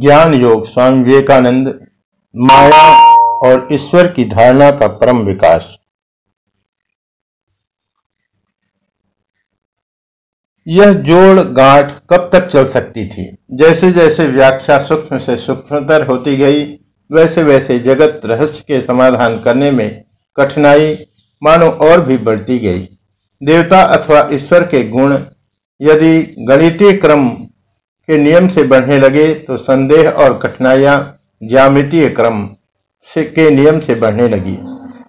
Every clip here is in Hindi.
ज्ञान योग स्वामी विवेकानंद माया और ईश्वर की धारणा का परम विकास। यह जोड़ गांठ कब तक चल सकती थी? जैसे जैसे व्याख्या सूक्ष्म से सूक्ष्मतर होती गई, वैसे वैसे जगत रहस्य के समाधान करने में कठिनाई मानो और भी बढ़ती गई। देवता अथवा ईश्वर के गुण, यदि गणितीय क्रम के नियम से बढ़ने लगे तो संदेह और कठिनाइयाँ ज्यामितीय क्रम से के नियम से बढ़ने लगी।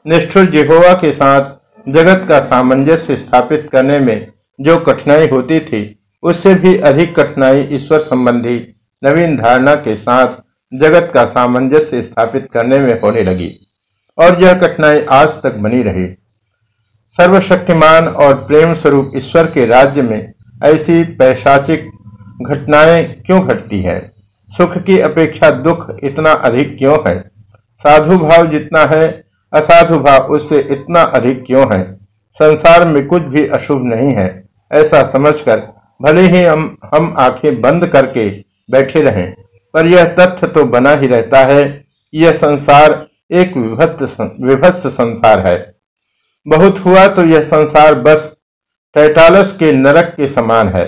निष्ठुर जिहोवा के साथ जगत का सामंजस्य स्थापित करने में जो कठिनाई होती थी, उससे भी अधिक कठिनाई ईश्वर संबंधी नवीन धारणा के साथ जगत का सामंजस्य स्थापित करने में होने लगी और यह कठिनाई आज तक बनी रही। सर्वशक्तिमान और प्रेम स्वरूप ईश्वर के राज्य में ऐसी पैशाचिक घटनाएँ क्यों घटती है? सुख की अपेक्षा दुख इतना अधिक क्यों है? साधु भाव जितना है, असाधु भाव उससे इतना अधिक क्यों है? संसार में कुछ भी अशुभ नहीं है, ऐसा समझकर भले ही हम हम आँखें बंद करके बैठे रहें, पर यह तथ्य तो बना ही रहता है यह संसार एक विभक्त विभस्त संसार है। बहुत हुआ तो यह संसार बस टैटालस के नरक के समान है।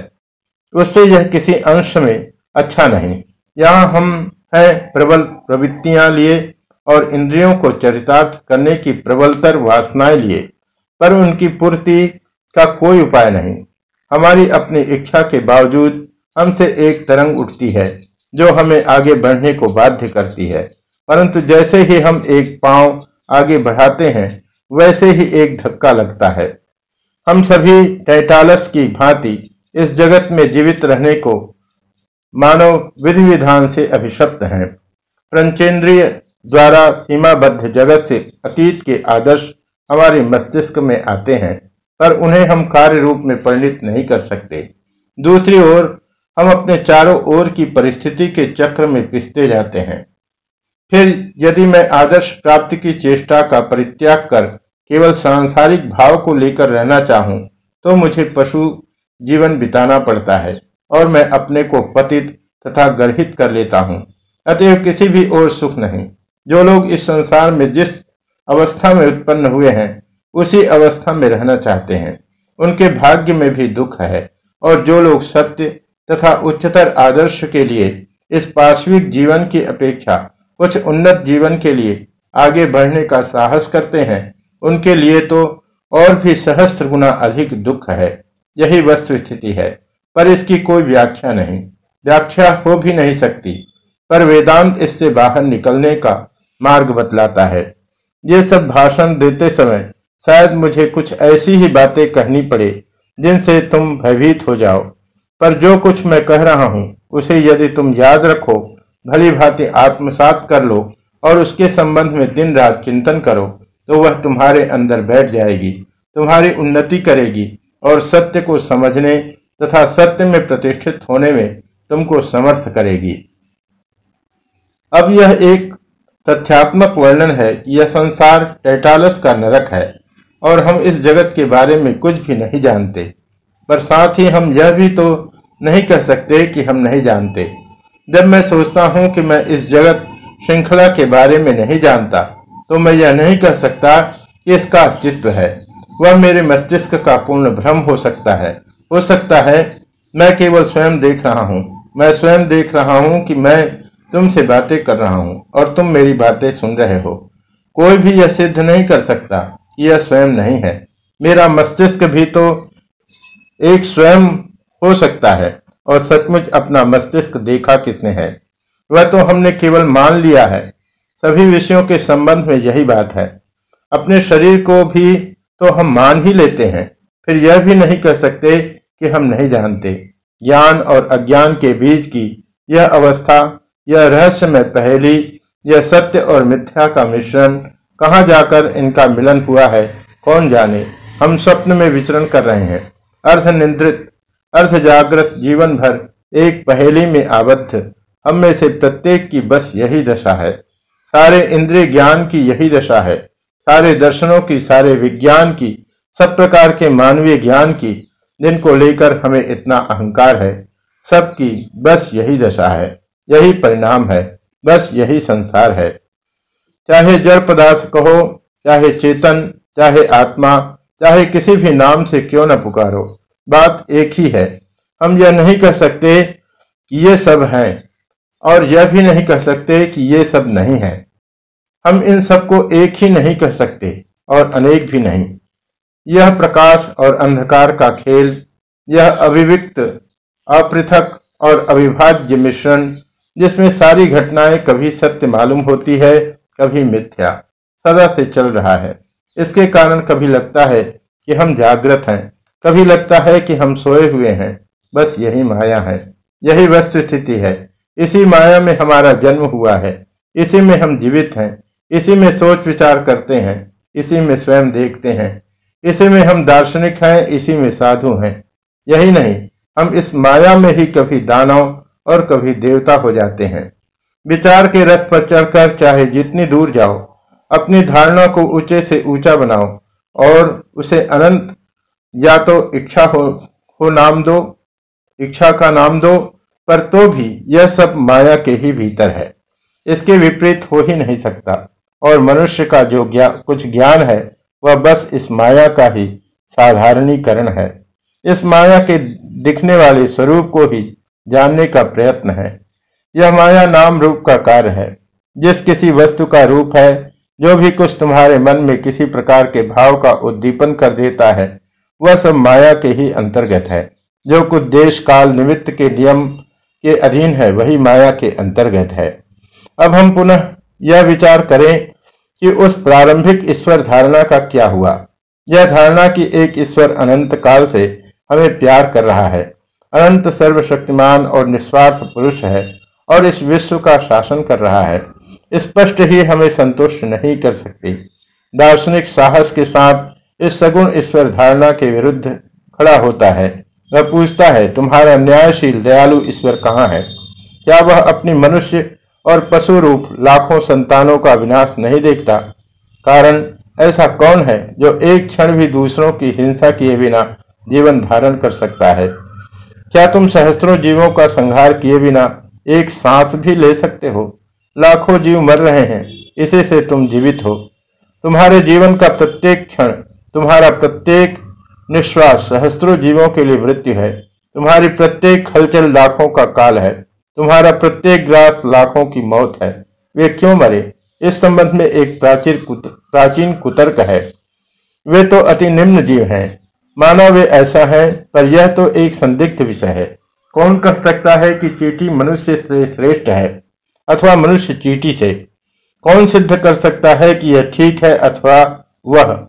उससे यह किसी अंश में अच्छा नहीं। यहाँ हम हैं प्रबल प्रवृत्तियाँ लिए और इंद्रियों को चरितार्थ करने की प्रबलतर वासनाएँ लिए, पर उनकी पूर्ति का कोई उपाय नहीं। हमारी अपनी इच्छा के बावजूद हमसे एक तरंग उठती है, जो हमें आगे बढ़ने को बाध्य करती है। परंतु जैसे ही हम एक पाँव आगे बढ़ाते हैं, वैसे ही एक धक्का लगता है। हम सभी टैटालस की भांति इस जगत में जीवित रहने को मानव विधि विधान से अभिशप्त हैं। पंचेंद्रिय द्वारा सीमाबद्ध जगत से अतीत के आदर्श हमारे मस्तिष्क में आते हैं, पर उन्हें हम कार्य रूप में परिणित नहीं कर सकते। दूसरी ओर, हम अपने चारों ओर की परिस्थिति के चक्र में पिसते जाते हैं। फिर यदि मैं आदर्श प्राप्ति की चेष्टा का परित्याग कर केवल सांसारिक भाव को लेकर रहना चाहूँ तो मुझे पशु जीवन बिताना पड़ता है और मैं अपने को पतित तथा गर्हित कर लेता हूँ। अतएव किसी भी और सुख नहीं। जो लोग इस संसार में जिस अवस्था में उत्पन्न हुए हैं, उसी अवस्था में रहना चाहते हैं। उनके भाग्य में भी दुख है और जो लोग सत्य तथा उच्चतर आदर्श के लिए इस पार्श्विक जीवन की अपेक्षा कुछ उन्नत जीवन के लिए आगे बढ़ने का साहस करते हैं, उनके लिए तो और भी सहस्त्र गुना अधिक दुख है। यही वस्तु स्थिति है। पर इसकी कोई व्याख्या नहीं। व्याख्या हो भी नहीं सकती। पर वेदांत इससे बाहर निकलने का मार्ग बतलाता है। ये सब भाषण देते समय शायद मुझे कुछ ऐसी ही बातें कहनी पड़े, जिनसे तुम भयभीत हो जाओ। पर जो कुछ मैं कह रहा हूँ, उसे यदि तुम याद रखो, भली भांति आत्मसात कर लो और उसके संबंध में दिन रात चिंतन करो तो वह तुम्हारे अंदर बैठ जाएगी, तुम्हारी उन्नति करेगी और सत्य को समझने तथा सत्य में प्रतिष्ठित होने में तुमको समर्थ करेगी। अब यह एक तथ्यात्मक वर्णन है यह संसार टैटालस का नरक है और हम इस जगत के बारे में कुछ भी नहीं जानते। पर साथ ही हम यह भी तो नहीं कह सकते कि हम नहीं जानते। जब मैं सोचता हूँ कि मैं इस जगत श्रृंखला के बारे में नहीं जानता तो मैं यह नहीं कह सकता कि इसका अस्तित्व है। वह मेरे मस्तिष्क का पूर्ण भ्रम हो सकता है। हो सकता है मैं केवल स्वयं देख रहा हूँ। मैं स्वयं देख रहा हूँ कि मैं तुमसे बातें कर रहा हूँ और तुम मेरी बातें सुन रहे हो। कोई भी यह सिद्ध नहीं कर सकता कि यह स्वयं नहीं है। मेरा मस्तिष्क भी तो एक स्वयं हो सकता है और सचमुच अपना मस्तिष्क देखा किसने है। वह तो हमने केवल मान लिया है। सभी विषयों के संबंध में यही बात है। अपने शरीर को भी तो हम मान ही लेते हैं। फिर यह भी नहीं कर सकते कि हम नहीं जानते। ज्ञान और अज्ञान के बीच की यह अवस्था, यह रहस्य में पहली, यह सत्य और मिथ्या का मिश्रण, कहाँ जाकर इनका मिलन हुआ है, कौन जाने? हम स्वप्न में विचरण कर रहे हैं। अर्थ निंद्रित अर्थ जागृत जीवन भर एक पहेली में आबद्ध। हम में से प्रत्येक की बस यही दशा है। सारे इंद्रिय ज्ञान की यही दशा है। सारे दर्शनों की, सारे विज्ञान की, सब प्रकार के मानवीय ज्ञान की, जिनको लेकर हमें इतना अहंकार है। सबकी बस यही दशा है, यही परिणाम है, बस यही संसार है। चाहे जड़ पदार्थ कहो, चाहे चेतन, चाहे आत्मा, चाहे किसी भी नाम से क्यों न पुकारो, बात एक ही है। हम यह नहीं कह सकते कि ये सब हैं, और यह भी नहीं कह सकते कि ये सब नहीं है। हम इन सबको एक ही नहीं कह सकते और अनेक भी नहीं। यह प्रकाश और अंधकार का खेल, यह अभिव्यक्त, अपृथक और अविभाज्य मिश्रण, जिसमें सारी घटनाएँ कभी सत्य मालूम होती है, कभी मिथ्या, सदा से चल रहा है। इसके कारण कभी लगता है कि हम जागृत हैं, कभी लगता है कि हम सोए हुए हैं, बस यही माया है, यही वस्तु स्थिति है। इसी माया में हमारा जन्म हुआ है, इसी में हम जीवित हैं इसी में सोच विचार करते हैं, इसी में स्वयं देखते हैं। इसी में हम दार्शनिक हैं, इसी में साधु हैं। यही नहीं, हम इस माया में ही कभी दानव और कभी देवता हो जाते हैं। विचार के रथ पर चढ़कर चाहे जितनी दूर जाओ, अपनी धारणा को ऊँचे से ऊँचा बनाओ और उसे अनंत या तो इच्छा हो हो नाम दो, इच्छा का नाम दो, पर तो भी यह सब माया के ही भीतर है। इसके विपरीत हो ही नहीं सकता। और मनुष्य का जो ज्ञा, कुछ ज्ञान है वह बस इस माया का ही साधारणीकरण है। इस माया के दिखने वाले स्वरूप को ही जानने का प्रयत्न है। यह माया नाम रूप का कार्य है। जिस किसी वस्तु का रूप है जो भी कुछ तुम्हारे मन में किसी प्रकार के भाव का उद्दीपन कर देता है वह सब माया के ही अंतर्गत है। जो कुछ देश काल निमित्त के नियम के अधीन है वही माया के अंतर्गत है। अब हम पुनः यह विचार करें कि उस प्रारंभिक ईश्वर धारणा का क्या हुआ। यह धारणा कि एक ईश्वर अनंत काल से हमें प्यार कर रहा है। अनंत सर्वशक्तिमान और निस्वार्थ पुरुष है और इस विश्व का शासन कर रहा है। स्पष्ट ही हमें संतुष्ट नहीं कर सकती। दार्शनिक साहस के साथ इस सगुण ईश्वर धारणा के विरुद्ध खड़ा होता है। वह पूछता है, तुम्हारा न्यायशील, दयालु ईश्वर कहाँ है? क्या वह अपनी मनुष्य और पशु रूप लाखों संतानों का विनाश नहीं देखता। कारण ऐसा कौन है जो एक क्षण भी दूसरों की हिंसा किए बिना जीवन धारण कर सकता है? क्या तुम सहस्त्रों जीवों का संहार किए बिना एक सांस भी ले सकते हो? लाखों जीव मर रहे हैं, इसी से तुम जीवित हो। तुम्हारे जीवन का प्रत्येक क्षण, तुम्हारा प्रत्येक निश्वास सहस्त्रों जीवों के लिए मृत्यु है। तुम्हारी प्रत्येक हलचल लाखों का काल है। तुम्हारा प्रत्येक ग्रास लाखों की मौत है। वे क्यों मरे? इस संबंध में एक प्राचीन प्राचीन कुतर्क है। वे तो अति निम्न जीव हैं। मानो वे ऐसा है, पर यह तो एक संदिग्ध विषय है। कौन कह सकता है कि चीटी मनुष्य से श्रेष्ठ है, अथवा मनुष्य चीटी से? कौन सिद्ध कर सकता है कि यह ठीक है अथवा वह?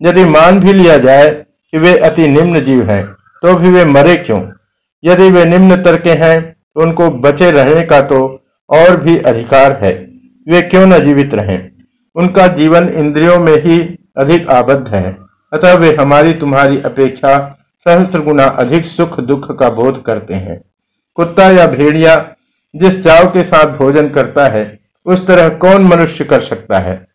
यदि मान भी लिया जाए कि वे अति निम्न जीव हैं तो भी वे मरे क्यों? यदि वे निम्न तर के हैं उनको बचे रहने का तो और भी अधिकार है। वे क्यों न जीवित रहें? उनका जीवन इंद्रियों में ही अधिक आबद्ध है। अतः वे हमारी तुम्हारी अपेक्षा सहस्त्र गुना अधिक सुख दुख का बोध करते हैं। कुत्ता या भेड़िया जिस चाव के साथ भोजन करता है, उस तरह कौन मनुष्य कर सकता है?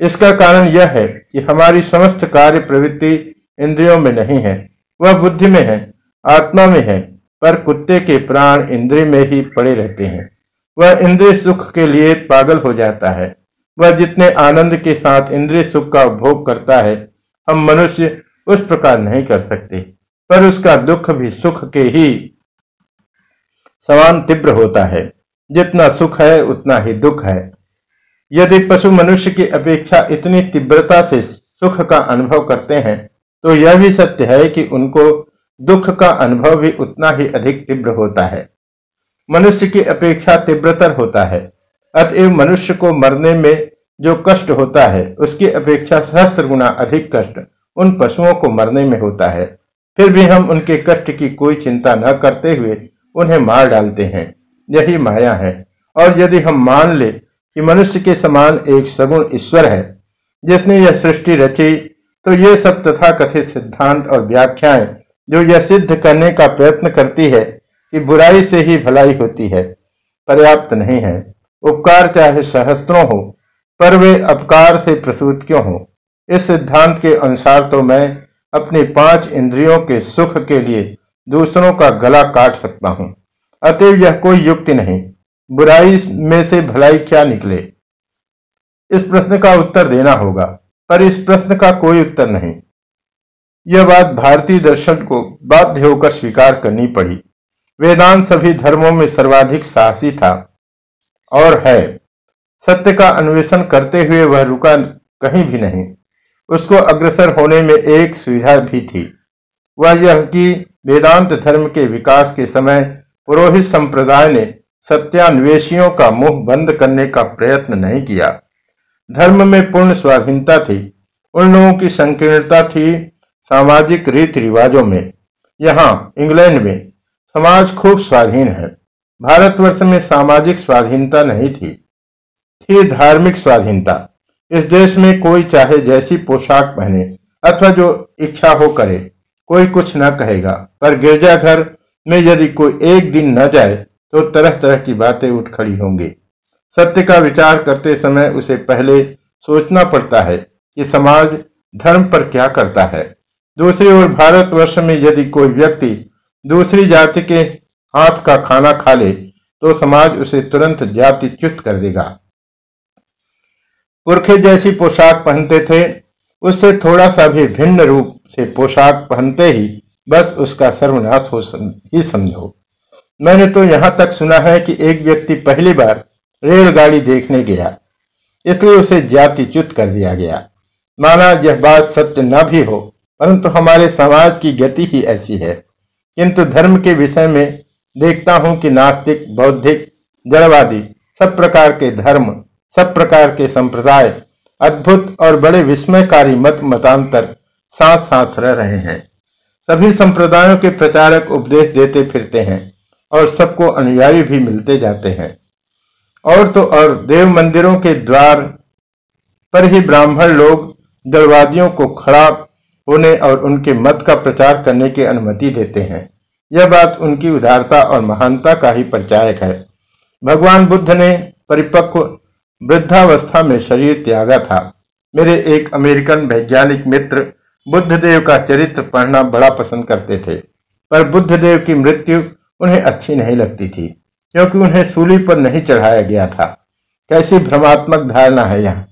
इसका कारण यह है कि हमारी समस्त कार्य प्रवृत्ति इंद्रियों में नहीं है। वह बुद्धि में है, आत्मा में है पर कुत्ते के प्राण इंद्रिय में ही पड़े रहते हैं। वह इंद्रिय सुख के लिए पागल हो जाता है। वह जितने आनंद के साथ इंद्रिय सुख का उपभोग करता है, हम मनुष्य उस प्रकार नहीं कर सकते। पर उसका दुख भी सुख के ही समान तीव्र होता है। जितना सुख है, उतना ही दुख है। यदि पशु मनुष्य की अपेक्षा इतनी तीव्रता से सुख का अनुभव करते हैं तो यह भी सत्य है कि उनको दुख का अनुभव भी उतना ही अधिक तीव्र होता है। मनुष्य की अपेक्षा तीव्रतर होता है। अतएव मनुष्य को मरने में जो कष्ट होता है, उसकी अपेक्षा सहस्त्र गुना अधिक कष्ट उन पशुओं को मरने में होता है। फिर भी हम उनके कष्ट की कोई चिंता न करते हुए उन्हें मार डालते हैं। यही माया है। और यदि हम मान ले कि मनुष्य के समान एक सगुण ईश्वर है, जिसने यह सृष्टि रची तो ये सब तथा कथित सिद्धांत और व्याख्याएँ जो यह सिद्ध करने का प्रयत्न करती है कि बुराई से ही भलाई होती है, पर्याप्त नहीं है। उपकार चाहे सहस्त्रों हो, पर वे अपकार से प्रसूत क्यों हो? इस सिद्धांत के अनुसार तो मैं अपनी पाँच इंद्रियों के सुख के लिए दूसरों का गला काट सकता हूँ। अतएव यह कोई युक्ति नहीं। बुराई में से भलाई क्या निकले? इस प्रश्न का उत्तर देना होगा, पर इस प्रश्न का कोई उत्तर नहीं। यह बात भारतीय दर्शन को बाध्य होकर स्वीकार करनी पड़ी। वेदांत सभी धर्मों में सर्वाधिक साहसी था और है। सत्य का अन्वेषण करते हुए वह रुका कहीं भी नहीं। उसको अग्रसर होने में एक सुविधा भी थी। वह यह कि वेदांत धर्म के विकास के समय पुरोहित संप्रदाय ने सत्यान्वेषियों का मुँह बंद करने का प्रयत्न नहीं किया। धर्म में पूर्ण स्वाधीनता थी। उन लोगों की संकीर्णता थी सामाजिक रीति रिवाजों में, यहाँ इंग्लैंड में, समाज खूब स्वाधीन है। भारतवर्ष में सामाजिक स्वाधीनता नहीं थी थी धार्मिक स्वाधीनता। इस देश में कोई चाहे जैसी पोशाक पहने अथवा जो इच्छा हो करे, कोई कुछ न कहेगा। पर गिरजाघर में यदि कोई एक दिन न जाए तो तरह तरह की बातें उठ खड़ी होंगी। सत्य का विचार करते समय उसे पहले सोचना पड़ता है कि समाज धर्म पर क्या करता है। दूसरी ओर भारतवर्ष में यदि कोई व्यक्ति दूसरी जाति के हाथ का खाना खा ले तो समाज उसे तुरंत जाति च्युत कर देगा। पुरखे जैसी पोशाक पहनते थे, उससे थोड़ा सा भी भिन्न रूप से पोशाक पहनते ही बस उसका सर्वनाश हो ही समझो। मैंने तो यहाँ तक सुना है कि एक व्यक्ति पहली बार रेलगाड़ी देखने गया, इसलिए उसे जाति च्युत कर दिया गया। माना यह बात सत्य न भी हो परंतु हमारे समाज की गति ही ऐसी है। किंतु धर्म के विषय में देखता हूँ कि नास्तिक, बौद्धिक, जड़वादी सब प्रकार के धर्म, सब प्रकार के संप्रदाय, अद्भुत और बड़े विस्मयकारी मत मतांतर साथ साथ रह रहे हैं। सभी संप्रदायों के प्रचारक उपदेश देते फिरते हैं और सबको अनुयायी भी मिलते जाते हैं। और तो और देव मंदिरों के द्वार पर ही ब्राह्मण लोग जलवादियों को खड़ा होने और उनके मत का प्रचार करने की अनुमति देते हैं। यह बात उनकी उदारता और महानता का ही परिचायक है। भगवान बुद्ध ने परिपक्व वृद्धावस्था में शरीर त्यागा था। मेरे एक अमेरिकन वैज्ञानिक मित्र बुद्धदेव का चरित्र पढ़ना बड़ा पसंद करते थे, पर बुद्धदेव की मृत्यु उन्हें अच्छी नहीं लगती थी, क्योंकि उन्हें सूली पर नहीं चढ़ाया गया था। कैसी भ्रमात्मक धारणा है यह।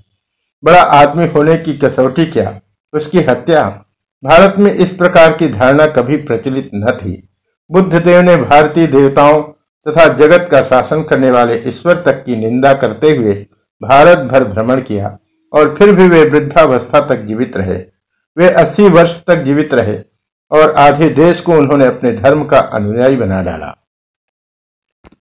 बड़ा आदमी होने की कसौटी क्या, उसकी हत्या भारत में इस प्रकार की धारणा कभी प्रचलित न थी। बुद्धदेव ने भारतीय देवताओं तथा जगत का शासन करने वाले ईश्वर तक की निंदा करते हुए भारत भर भ्रमण किया और फिर भी वे वृद्धावस्था तक जीवित रहे। वे अस्सी वर्ष तक जीवित रहे और आधे देश को उन्होंने अपने धर्म का अनुयायी बना डाला।